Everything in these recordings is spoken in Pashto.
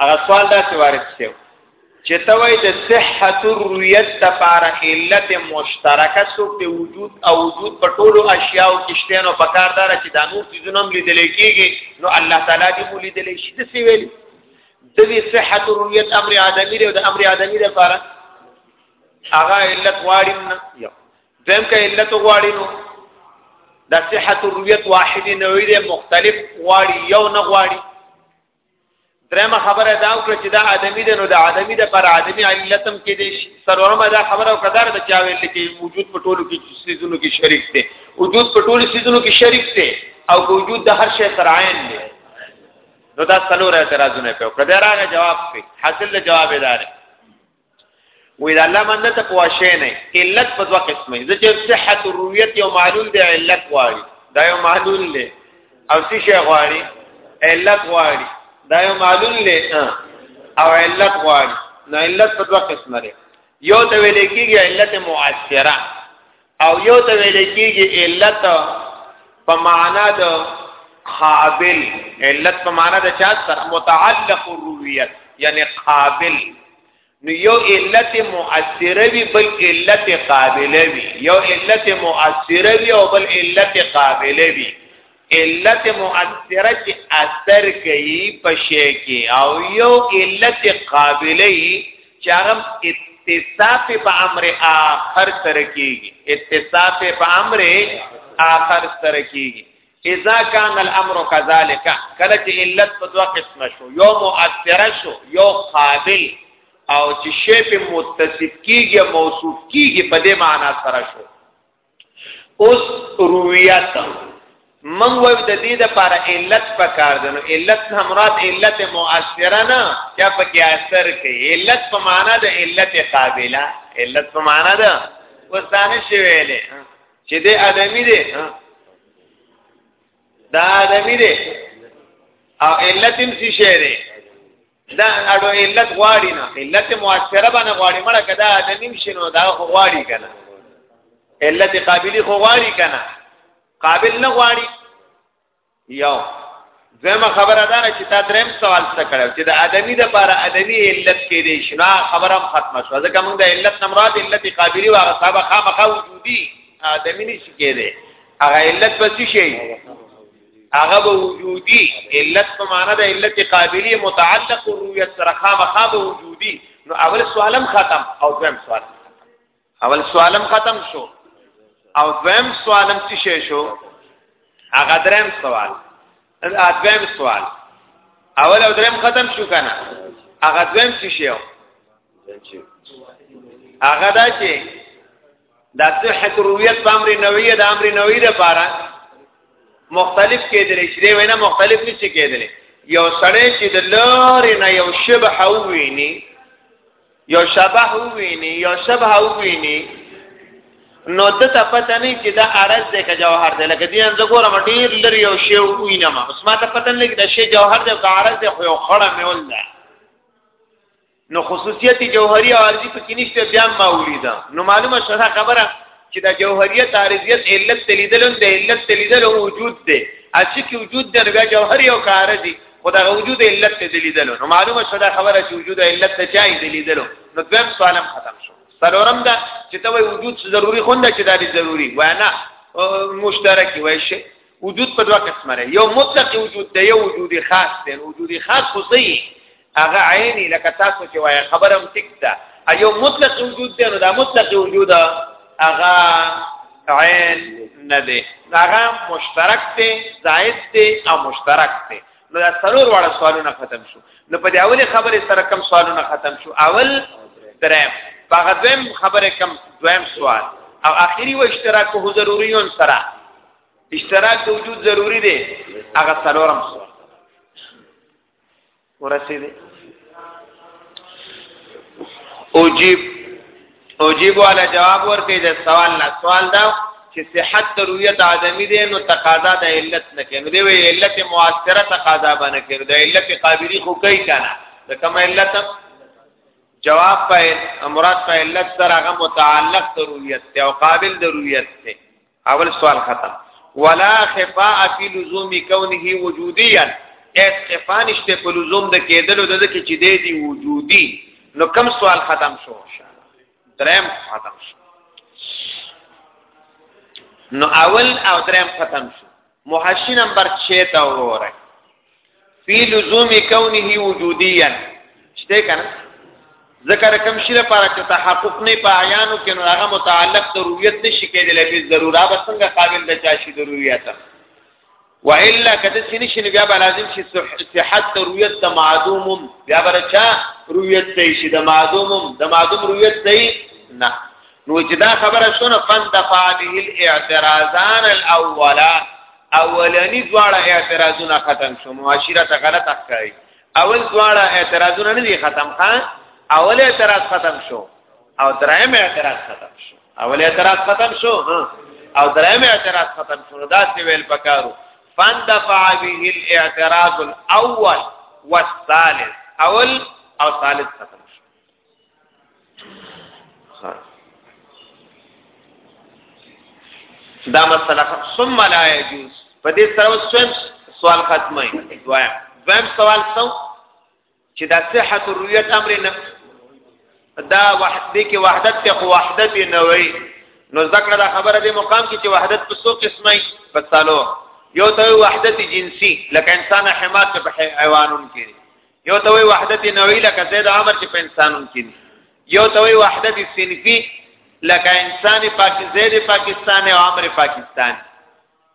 هغه سوال دا چې وارد شو چې توای د صحت الرؤیت لپاره علت مشترکه څوک د وجود او وجود په ټولو اشیاء او کشتنو په کار دار چې د نور چیزونو هم لیدل کېږي نو الله تعالی دې مو لیدل شي د سی ویل د دې صحت الرؤیت امر ادمي او د امر ادمي لپاره هغه علت واړم نه یو دیم که علت غواړي نو د صحت الرؤیت واحد نه ویری مختلف غواړي یو نه غواړي درېمه خبره دا وکړه چې دا ادمي ده نو د ادمي د پر ادمي علتم کې دي سرورمه دا خبره وکړه دا چې ویل کې وجود په ټولو کې سيزونو کې شریک دي وجود په ټولو سيزونو کې شریک دي او وجود د هر شي سر عین دي نو دا څلور اعتراضونه په وکړه دا راغی جواب په حاصل جواب ادارې وې دا الله باندې ته پوښې نه علت په دوه قسمه ده چې صحت الرؤیت یو معلول دی علت غواړي دا یو معلول دی او څه شی غواړي علت غواړي دا یو معلول دی او علت غواړي نو علت په دوه قسمه ده یو ته ویل کېږي علت مؤثره او یو ته ویل کېږي علت په معنا د قابل علت په معنا د چا سره متعلق الرویت یعنی قابل نو یو علت مؤثره وی بل علت قابله وی یو علت مؤثره وی او بل علت قابله وی علت مؤثره چې اثر کوي په شی کې او یو علت قابلې چې هغه اتصاف په امر آخر سره کیږي اتصاف په امر آخر سره کیږي اذا كان الامر كذلك کله چې علت په دوه قسمه شو یو مؤثره شو یو قابل او چې شی په متصف کیږي موصوف کیږي په دې معنی سره شو اوس رویت من وایو د دې د پر علت پکار دی نو علت نه مراد علت مؤثره نه چې په کې اثر کوي علت په معنا د علت قابله علت په معنا ده وستانه شي ویلې چې د ادمي دی دا ادمي دی او علت هم څه شي دی دا اړو علت غواړي نه علت مؤثره باندې غواړي مړه کدا ادمیم شنو دا خو غواړي کنه علت قابلی خو غواړي کنه قابل نه غواړي یو زما خبره ده چې تا دریم سوال څه کړو چې د ادمي د لپاره ادمي علت کې دي شنو خبره ختمه شو ځکه موږ د علت نمراد علت قابلی واغ صاحب خامخا وجودي ادمي نشي کېده هغه علت به څه شي هغه به وجودي علت په معنا د علت قابلی متعلق رؤیت سره خامخا به وجودي نو اول سوالم ختم او دویم سوال اول سوالم ختم شو او دویم سوالم څه شو هغه دریم سوال دویم سوال اول او دریم ختم شو کنه هغه دویم څه شو هغه دا چې دا صحت رویت په امر نوعیه د امر نوعی لپاره مختلف کېدل چې دی وینا مختلف نشي کېدل یو سړی چې د لارې نه یو شبح وویني یو شبح وویني یو شبح وویني نو د ته پته نه چې دا عرض دی که جوهر دی لکه دې انځ ګورم ډیر لري یو شی وینم اوس ما ته پته نه لګي دا شی جوهر دی که عرض دی خو یو خړه مې ول ده نو خصوصیت جوهری او عارضی په کې نشته بیا ما ولیدا نو معلومه شوه خبره چې دا جوهریت عارضیت علت تلیدل د علت تلیدل وجود دی اسی کې وجود دی نو بیا جوهری او عارضی خدا وجود علت تلیدل نو معلومه شوه خبره چې وجود علت ته چای تلیدل نو دویم سوالم ختم شو سلورم دا چې ته وجود ضروری خونده چې دا دی ضروری وانه مشترکی وای شي وجود په دوه قسمه یو مطلق وجود دی یو وجود خاص دی وجود خاص خو صحیح هغه عیني لکه تاسو چې وایي خبرم ټیک ده ایو مطلق وجود دی نو دا مطلق وجود هغه عین نه دی هغه مشترک دی زائد دی او مشترک دی نو دا څلور واړه سوالونه ختم شو نو په دې اولې خبرې سره کم سوالونه ختم شو اول درم هغه دویم خبره کم دویم سوال او اخیری و اشتراک هو ضروریون سره اشتراک د وجود ضروری دی هغه څلورم سوال ورسېده اوجیب اوجیب والا جواب ورکړي د سوال نه سوال دا چې صحت د رؤیت آدمی دی نو تقاضا د علت نه کوي نو دی وی علت مؤثره تقاضا باندې کوي د علت قابلی خو کوي کنه د کوم علت جواب په مراد په علت سره هغه متعلق د رؤیت او قابل د رؤیت دی اول سوال ختم ولا خفاء فی لزوم کونه وجودیا اس خفاء نشته په لزوم د کېدلو د کې چې دی دی وجودی نو کم سوال ختم شو درم ختم شو نو اول او درم ختم شو محشی نمبر 6 ته وګورئ فی لزوم کونه وجودیا شته کنه ذکر کم شیره لپاره چې تحقق نه پایانو کې نو هغه متعلق د رؤیت نشي کېدلی په ضروره به څنګه قابل د چاشي د رؤیت والا کده سینې شنو بیا به لازم شي صحت د رؤیت د معدوم بیا برچا رؤیت صحیح شي د معدوم د معدوم رؤیت صحیح نه نو چې دا خبره شونه فن دفع به الاعتراضان الاولا اولنی دواړه اعتراضونه ختم شو معاشره ته غلط ښکاري اول دواړه اعتراضونه نه دي ختم ها اول اعتراض ختم شو او دریم اعتراض ختم شو اول اعتراض ختم شو او دریم اعتراض ختم شو دا څه ویل پکارو فندفع به الاعتراض الاول والثالث اول او ثالث ختم دا مسله ثم لا يجوز په دې سره وسوم سوال ختمه وایم دویم سوال څو چې دا صحت الرؤیت امر نه دا وحدت کې وحدت ته وحدت نوې نو ذکر دا خبره دې مقام کې چې وحدت په څو قسمه په سالو یو ته وحدت جنسی لکه انسان حمات په حیوانون کې یو ته وی وحدت نوعی لکه زید عمر چې په انسانون کې یو ته وی وحدت صنفی لکه انسان پاکستان زید پاکستان او عمر پاکستان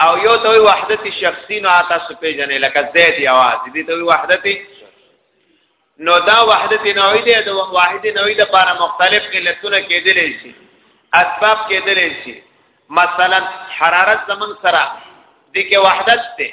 او یو ته وحدت شخصی نو تاسو پیژنې لکه زید یواز دي ته وحدت نو دا وحدت نوعی دی د واحد نوعی د لپاره مختلف علتونه کېدلی شي اسباب کېدلی شي مثلا حرارت زمون سره د کې وحدت ته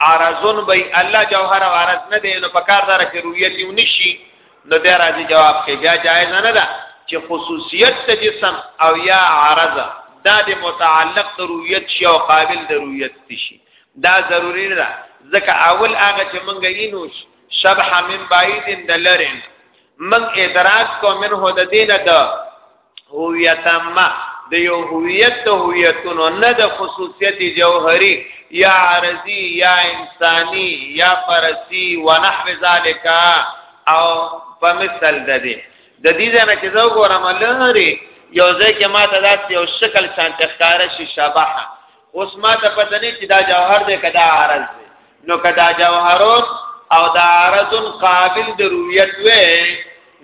ارزون به الله جوهر او ارز نه دی نو په کار دار کې رویت یو نشي نو د راځي جواب کې بیا جایز نه ده چې خصوصیت ته جسم او یا عرض دا د متعلق د رویت شي او قابل د رویت شي دا ضروری نه ده ځکه اول هغه چې مونږ یینو شبح من بعید د لرین من ادراک کو منه د دینه د هویت ما د یو هویت د هویتونو نه د خصوصیت جوهری یا عرضی یا انسانی یا فرسی و نحو ذالک او په مثال د دې د دې ځنه چې زه ګورم لري یو ځای کې ما ته داسې یو شکل شانته ښکار شي شبح اوس ما ته پته نه چې دا جوهر دی کدا عارض دی نو کدا جوهرون او دا عارضون قابل د رویت وې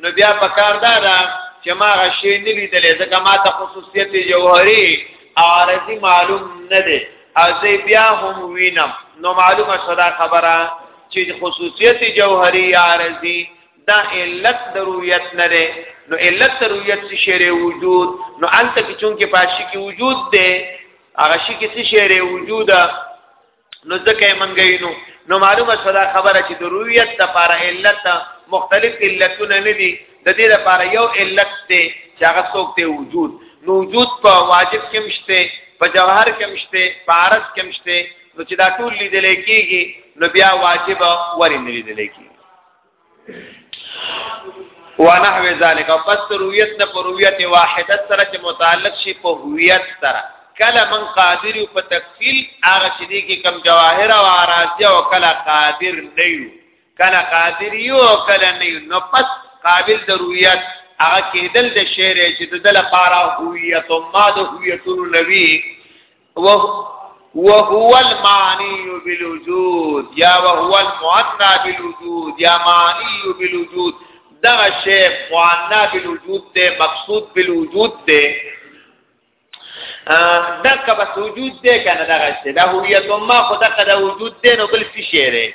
نو بیا پکار دا دا چې ما غشي نه لیدلې ځکه ما ته خصوصیت جوهري عارضي معلوم نه دی ازي بیا هم وینم نو معلومه شدا خبره چې خصوصیت جوهري عارضي دا علت د رؤیت نه ده نو علت د رؤیت څه شی وجود نو الته کې چون کې پاشي کې وجود ده هغه شي کې څه شی وجود نو ځکه منګی نو نو معلومه صدا خبره چې د رؤیت د لپاره علت مختلف علتونه نه دي د دې لپاره یو علت دی چې هغه څوک دی وجود نو وجود په واجب کې مشته په جوهر کې مشته په عرض کې مشته نو چې دا ټول لیدل کېږي نو بیا واجب ورې نه لیدل کېږي ونحو ذالک او پس رویت نه پر رویت واحده سره چې متعلق شي په هویت سره کله من قادر په تکفیل هغه چې دي کې کم جواهر او اراضی او کله قادر نه یو کله قادر یو او کله نه یو نو پس قابل د رویت هغه کېدل د شعر چې د لپاره هویت او ما د هویتونو نوی وهو المعني بالوجود یا وهو المعنى بالوجود یا معنی بالوجود دا شی معنی بالوجود ته مقصود بالوجود ته دا کبه وجود دی کنه دا شی دا هویت ما خدا کدا وجود دی نو بل څه شی دی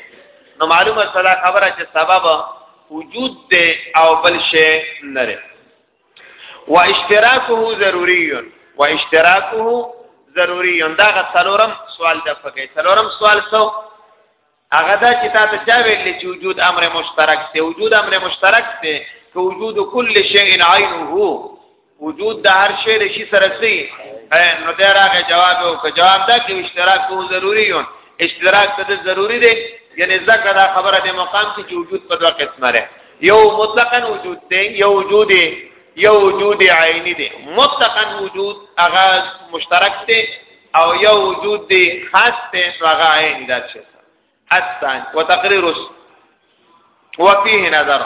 نو معلومه سره خبره چې سبب وجود دی او بل شی نه و اشتراکه ضروری و اشتراکه ضروری دا غ څلورم سوال د پکې څلورم سوال سو هغه دا چې تاسو چا ویل چې وجود امر مشترک دی وجود امر مشترک دی که وجود کل شیء عینه وجود د هر شی له شي سره سي نو دا راغه جواب او که جواب دا کې اشتراک کو ضروری یو اشتراک ته ضروری دی یعنی ځکه دا خبره د مقام کې وجود په دوه قسمه ده یو مطلقاً وجود دی یو وجود دی یو وجود عینی دی مطلقاً وجود هغه مشترک دی او یو وجود دی خاص دی هغه عین دی چې الثاني وتقرير وفيه نظر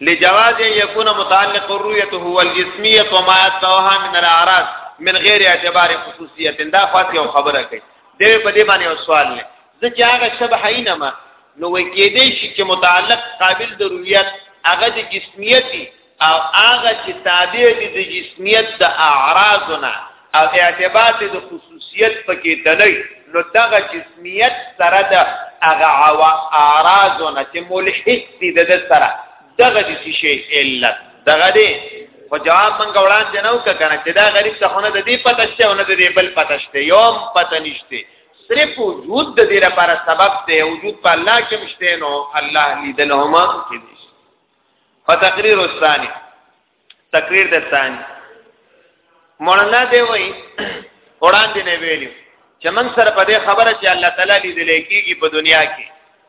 لجواز يكون متعلق الرؤيه هو الجسميه وما اتوها من الاعراض من غیر اعتبار خصوصیت دا فاتی او خبره کوي دې په دې باندې یو سوال نه زه چې هغه شبه عینما نو وای کېدې شي چې متعلق قابل د رؤیت هغه د جسمیتي او هغه چې تابع دي د جسمیت د اعراضونه او اعتباط د خصوصیت پکې تللی نو دغه جسمیت سره د هغه عوا اعراضونه چې ملحق دي د سره دغه د شي علت دغه دی خو جواب منګ وړاندې نه وکړه کنه چې دا غریب ته خونه د دې پته شته او نه د دې بل پته شته یوم پته نشته صرف وجود د دې لپاره سبب دی وجود په الله کې مشته نو الله لیدل هم کې دي فتقریر الثانی تقریر د ثانی مولانا دی وای وړاندې نه ویلو چې موږ سره په دې خبره چې الله تعالی لیدل کېږي په دنیا کې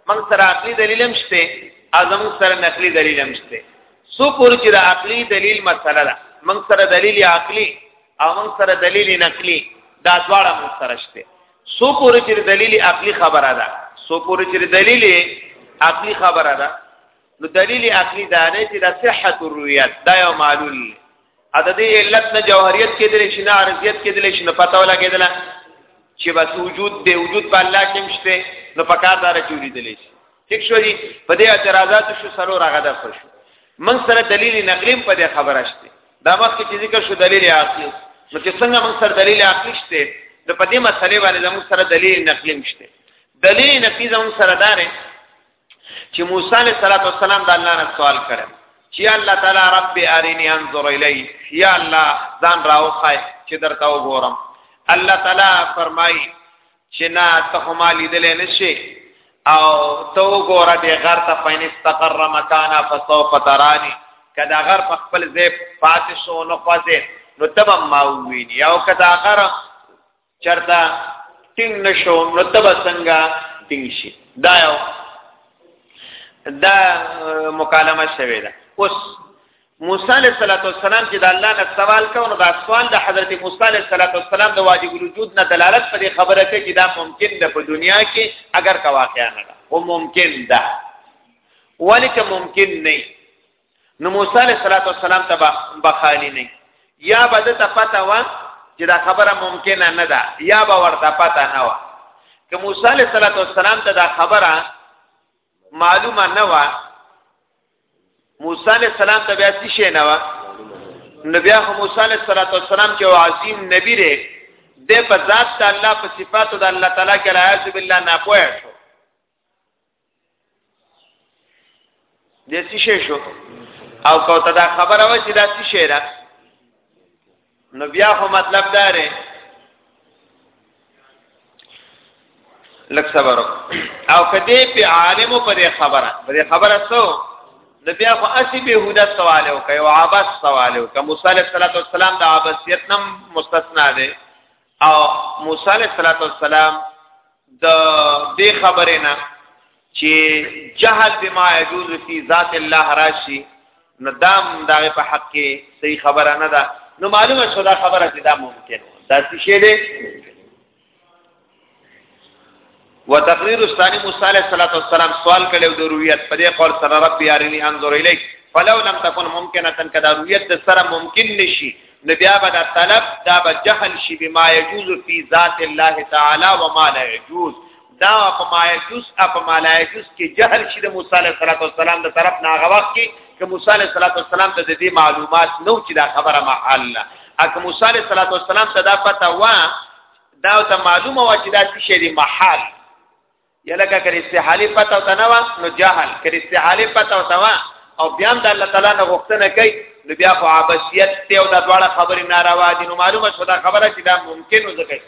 موږ سره عقلي دلیل هم شته اعظم سره نقلي دلیل هم شته سو پور چې د عقلي دلیل مسله ده موږ سره دلیل عقلي او موږ سره دلیل نقلی دا دواړه موږ سره شته سو پورې چې دلیل عقلی خبره ده سو پورې چې دلیل عقلی خبره ده نو دلیل عقلی دا نه چې د صحت الرؤیت دا یو معلول دی عدد علت نه جوهریت کېدل شي نه عرضیت کېدل شي نه پتاو لګېدل چې بس وجود دی وجود په الله کې مشته نو پکار دار چې ولیدل شي ټیک شو دي په دې اعتراضات شو سره راغه ده خوش من سره دلیل نقلیم په دې خبره شته دا مخکې چې ذکر شو دلیل عقلی نو چې څنګه من سره دلیل عقلی شته د په دې مسلې باندې زموږ سره دلیل نقلیم شته دلیل نقلی زموږ سره دار چې موسی علیه السلام د الله نه سوال کړي چې الله تعالی رب ارینی انظر الی یا الله ځان راوخای چې درته وګورم الله تعالی فرمایي چې نه ته هم لیدلې نشي او تو ګوره دې غر ته فین استقر مکانا فسوف ترانی کدا غر په خپل ځای پاتې شو نو خوځې نو تب ما ویني او کدا غر چرتا ټینګ نشو نو تب څنګه ټینګ شي دا یو دا مکالمه شوه ده اوس موسی علیه السلام چې د الله نه سوال کوي نو دا سوال د حضرت موسی علیه السلام د واجب الوجود نه دلالت په دې خبره کوي چې دا ممکن ده په دنیا کې اگر کا واقعا نه ده او ممکن ده ولی که ممکن نه نو موسی علیه السلام ته بخالی نه یا به د پته و چې دا خبره ممکنه نه ده یا به ورته پته نه و که موسی علیه السلام ته دا خبره معلومه نه و موسی علی السلام ته بیا څه شي نه و نو بیا خو موسی علی السلام چې عظیم نبی دی د په ذات د الله په صفاتو د الله تعالی کې راځي بالله نه پوهه شو د څه شي شو او کو ته دا خبره و چې دا څه شي را نو بیا خو مطلب دا دی لک صبر او کدی په عالم په دې خبره په دې خبره سو نو بیا خو اسی به هدا سوال او کوي او عباس سوال او کوي موسی علیہ الصلوۃ والسلام د عباسیت نم مستثنا دی او موسی علیه السلام د دې خبرې نه چې جهل بما يجوز في ذات الله راشي ندام دا په حق کې صحیح خبره نه ده نو معلومه شو دا خبره چې دا ممکن ده دا څه شی دی وتقریر الثانی موسی علیہ الصلوۃ والسلام سوال کړو د رؤیت په دې قول سره رب یارینی انظر الیک فلو لم تكن ممکنه کدا رؤیت د سره ممکن نشي نو بیا به دا طلب دا به جهل شي بما یجوز فی ذات الله تعالی و ما لا یجوز دا په ما یجوز اپ ما لا یجوز کې جهل شي د موسی علیہ الصلوۃ والسلام د طرف نه غوښ کې چې موسی علیہ الصلوۃ والسلام ته د دې معلومات نو چې دا خبره محل اک موسی علیہ الصلوۃ والسلام ته دا پته و دا ته معلومه و چې دا څه شی دی محال یلکه کړي استحاله پته او تنوا نو جهل کړي استحاله پته او تنوا او بیا د الله تعالی نه غوښتنه کوي نو بیا خو عباسیت ته او د دواړه خبرې ناروا دي نو معلومه شو دا خبره چې دا ممکن وځي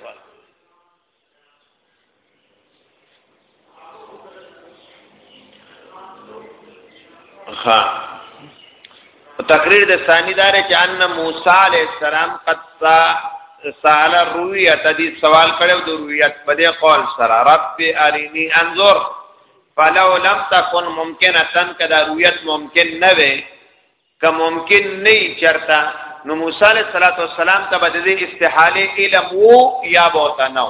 ها تقریر د ثانی دار چې ان موسی علی السلام قد سال رویت دې سوال کړو د رویت په دې قول سره رب ارینی انظر فلو لم تكن ممکنه تن کدا رویت ممکن نه وي که ممکن نه چرتا نو موسی علیہ الصلوۃ والسلام ته بده استحاله علم وو یا بوتا نو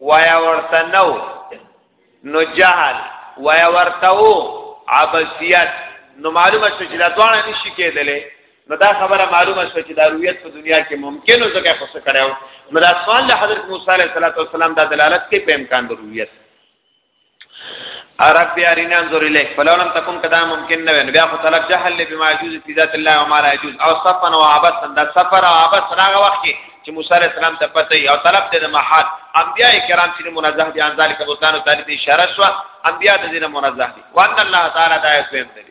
وایا ورته نو نو جهل وایا ورته او عباسیت نو معلومه شو چې دا دواړه نشي کېدلې نو دا خبره معلومه شو چې دا رویت په دنیا کې ممکن او ځکه خو څه کړو نو دا سوال له حضرت موسی علیه السلام دا دلالت کوي په امکان د رویت عرب بیا رینا انظر الیک فلو لم تکم کدا ممکن نه وین بیا خو طلب جهل له بما یجوز فی ذات الله و ما لا یجوز او صفا و عبس دا سفر او عبس راغه وخت کې چې موسی علیہ السلام ته پته او طلب ته د محال انبیاء کرام چې منزه دي ان ذالک بوتان او تعالی اشاره شو انبیاء د دې منزه دي وان الله تعالی دا یې فهم دی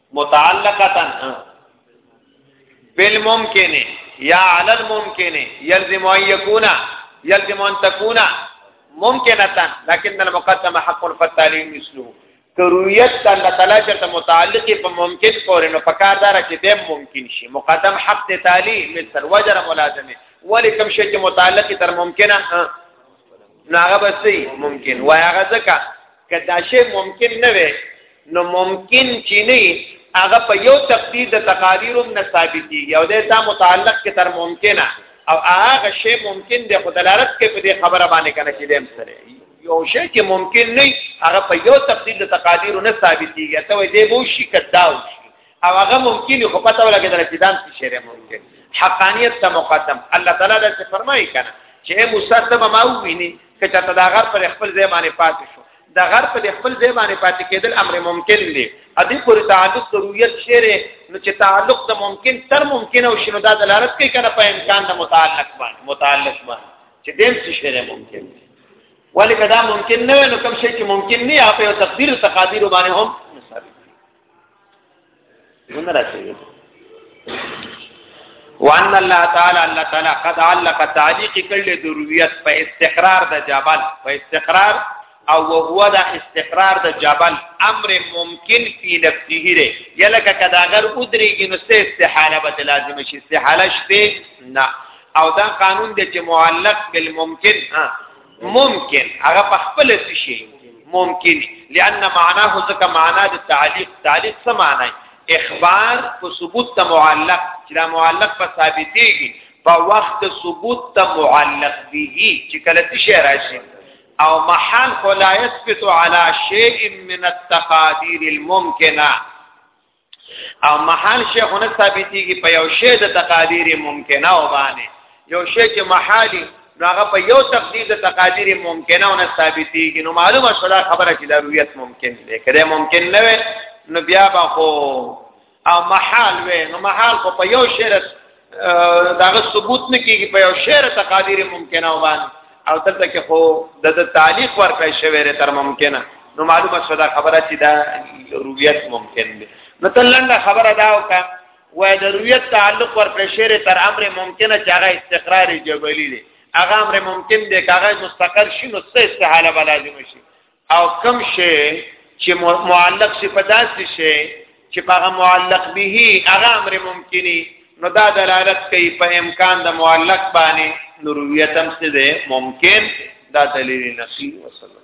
متعلقه بالممکن یا علی الممکن یلزم ان یکون یلزم ان تکون ممکنه لكن المقدم حق فالتالي مثله کرویت الله تعالی چې متعلق په ممکن پورې نو پکار دار چې د ممکن شي مقدم حق ته تعالی مثل وجر ملازمه ولیکم شي چې متعلق تر ممکنه نو هغه به سي ممکن وای هغه ځکه که دا شی ممکن نه وي نو ممکن چې نه هغه په یو تقدیر د تقاریر نه ثابتي یو د تا متعلق کې تر ممکنه او هغه شی ممکن دی خو دلالت کوي په دې خبره باندې کنه چې دیم سره یو شی چې ممکن نه هغه په یو تقدیر د تقادیر نه ثابتيږي ته وې دې بو شي کداو او هغه ممکن خو پته ولګیدل چې دام څه شی ممکن حقانیت ته مقدم الله تعالی دا څه فرمایي کنه چې موسی ته ما وویني چې تا دا غر پر خپل ځای باندې پاتې شو دا غر پر خپل ځای باندې پاتې کېدل امر ممکن دی ا دې پورې تعلق ضرورت شیره نو چې تعلق د ممکن تر ممکن او شنو دا دلالت کوي کنه په امکان د متعلق باندې متعلق باندې چې دیم څه شیره ممکن دی ولی کدا ممکن نه نو کوم شی چې ممکن نه یا په تقدیر تقادیر باندې هم نه راځي وان الله تعالی الله تعالی قد علق تعلیق کړل د رؤیت په استقرار د جبل په استقرار او هو دا استقرار د جبل امر ممکن فی نفسه ره یلکه کدا غر ادریږي نو سه استحاله به لازم شي استحاله شته نه او دا قانون د چې معلق بالممکن ها ممکن هغه په خپل څه شي ممکن لأن معناه ځکه معنا د تعلیق تعلیق څه معنی اخبار او ثبوت ته معلق چې دا معلق په ثابتېږي په وخت ثبوت ته معلق به چې کله څه شي راشي او محل خو لا يثبت على شيء من التقادير الممكنه او محال شی خو نه ثابتېږي په یو شی د تقادیر ممکنه او باندې یو شی چې محالي نو هغه په یو تقدیر د تقادیر ممکنه او نه ثابتېږي نو معلومه شوه خبره چې د رؤیت ممکن دی کله ممکن نه وي نو بیا به خو او محال وي نو محال خو په یو شی داغه ثبوت نه کیږي په یو شعر تقادیر ممکنه و باندې او دلته کې خو د تعلیق ورکړی شوی ری تر ممکنه نو معلومه شو دا خبره چې دا رویت ممکن دی نو تلنده خبره دا وکړه وای د رویت تعلق ورکړی شعر تر امر ممکنه چې هغه استقرار جبلی دی هغه امر ممکن دی هغه مستقر شي نو څه استحاله بلازم شي او کم شی چې معلق شي په داسې شی چې په معلق به هغه امر ممکني نو دا دلالت کوي په امکان د معلق باندې نرویت هم څه ده ممکن دا دلیل نقلی وصلی